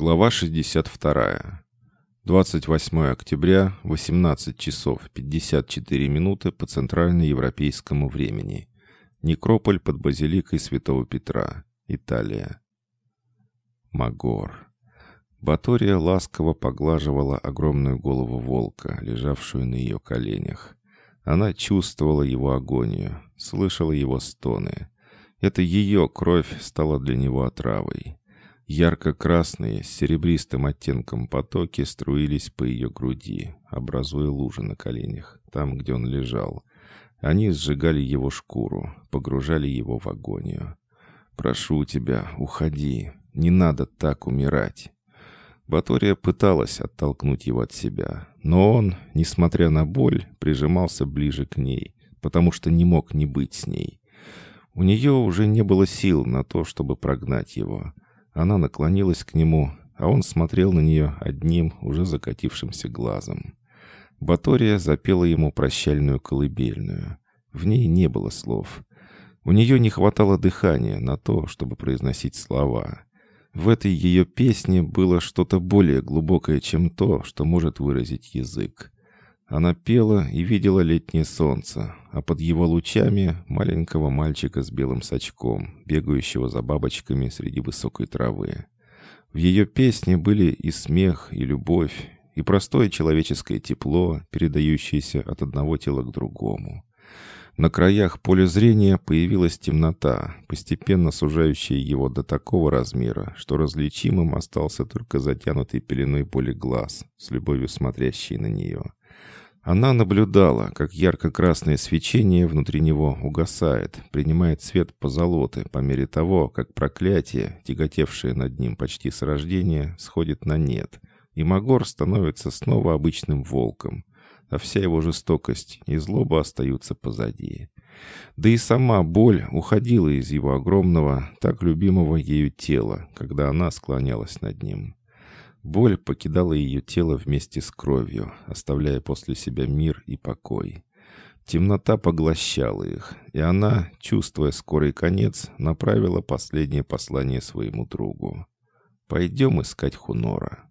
Глава 62. 28 октября, 18 часов 54 минуты по центральноевропейскому времени. Некрополь под базиликой Святого Петра, Италия. Магор. Батория ласково поглаживала огромную голову волка, лежавшую на ее коленях. Она чувствовала его агонию, слышала его стоны. Это ее кровь стала для него отравой. Ярко-красные, с серебристым оттенком потоки струились по ее груди, образуя лужи на коленях, там, где он лежал. Они сжигали его шкуру, погружали его в агонию. «Прошу тебя, уходи. Не надо так умирать». Батория пыталась оттолкнуть его от себя, но он, несмотря на боль, прижимался ближе к ней, потому что не мог не быть с ней. У нее уже не было сил на то, чтобы прогнать его — она наклонилась к нему, а он смотрел на нее одним, уже закатившимся глазом. Батория запела ему прощальную колыбельную. В ней не было слов. У нее не хватало дыхания на то, чтобы произносить слова. В этой ее песне было что-то более глубокое, чем то, что может выразить язык. Она пела и видела летнее солнце, а под его лучами маленького мальчика с белым сачком, бегающего за бабочками среди высокой травы. В ее песне были и смех, и любовь, и простое человеческое тепло, передающееся от одного тела к другому. На краях поля зрения появилась темнота, постепенно сужающая его до такого размера, что различимым остался только затянутый пеленой боли глаз, с любовью смотрящий на нее. Она наблюдала, как ярко-красное свечение внутри него угасает, принимает цвет позолоты по мере того, как проклятие, тяготевшее над ним почти с рождения, сходит на нет, и Магор становится снова обычным волком, а вся его жестокость и злоба остаются позади. Да и сама боль уходила из его огромного, так любимого ею тела, когда она склонялась над ним. Боль покидала ее тело вместе с кровью, оставляя после себя мир и покой. Темнота поглощала их, и она, чувствуя скорый конец, направила последнее послание своему другу. «Пойдем искать Хунора».